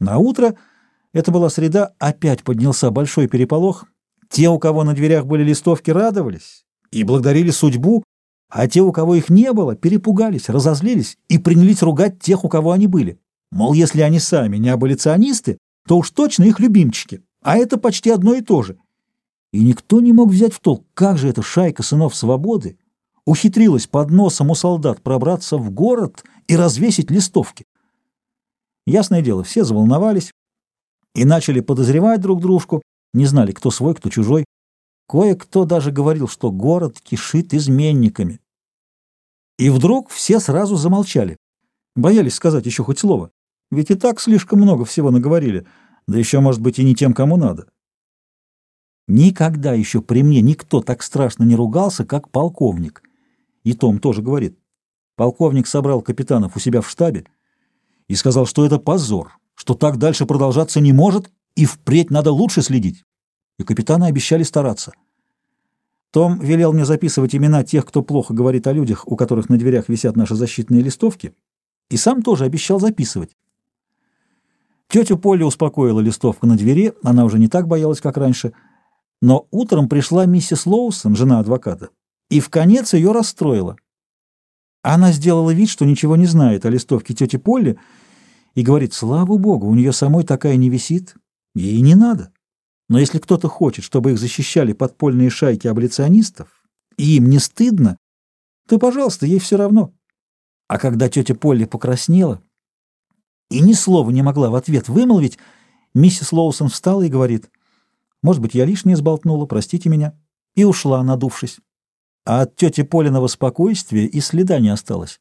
На утро, это была среда, опять поднялся большой переполох. Те, у кого на дверях были листовки, радовались и благодарили судьбу, а те, у кого их не было, перепугались, разозлились и принялись ругать тех, у кого они были. Мол, если они сами не аболиционисты, то уж точно их любимчики, а это почти одно и то же. И никто не мог взять в толк, как же эта шайка сынов свободы ухитрилась под носом у солдат пробраться в город и развесить листовки. Ясное дело, все заволновались и начали подозревать друг дружку, не знали, кто свой, кто чужой. Кое-кто даже говорил, что город кишит изменниками. И вдруг все сразу замолчали, боялись сказать еще хоть слово, ведь и так слишком много всего наговорили, да еще, может быть, и не тем, кому надо. Никогда еще при мне никто так страшно не ругался, как полковник. И Том тоже говорит. Полковник собрал капитанов у себя в штабе и сказал, что это позор, что так дальше продолжаться не может, и впредь надо лучше следить. И капитаны обещали стараться. Том велел мне записывать имена тех, кто плохо говорит о людях, у которых на дверях висят наши защитные листовки, и сам тоже обещал записывать. Тетю Полли успокоила листовка на двери, она уже не так боялась, как раньше, но утром пришла миссис Лоусон, жена адвоката, и в конец ее расстроила. Она сделала вид, что ничего не знает о листовке тети Полли, и говорит, слава богу, у нее самой такая не висит, ей не надо. Но если кто-то хочет, чтобы их защищали подпольные шайки аболиционистов, и им не стыдно, то, пожалуйста, ей все равно. А когда тетя Полли покраснела и ни слова не могла в ответ вымолвить, миссис Лоусон встала и говорит, «Может быть, я лишнее сболтнула, простите меня», и ушла, надувшись. А от тети Полиного спокойствия и следа не осталось.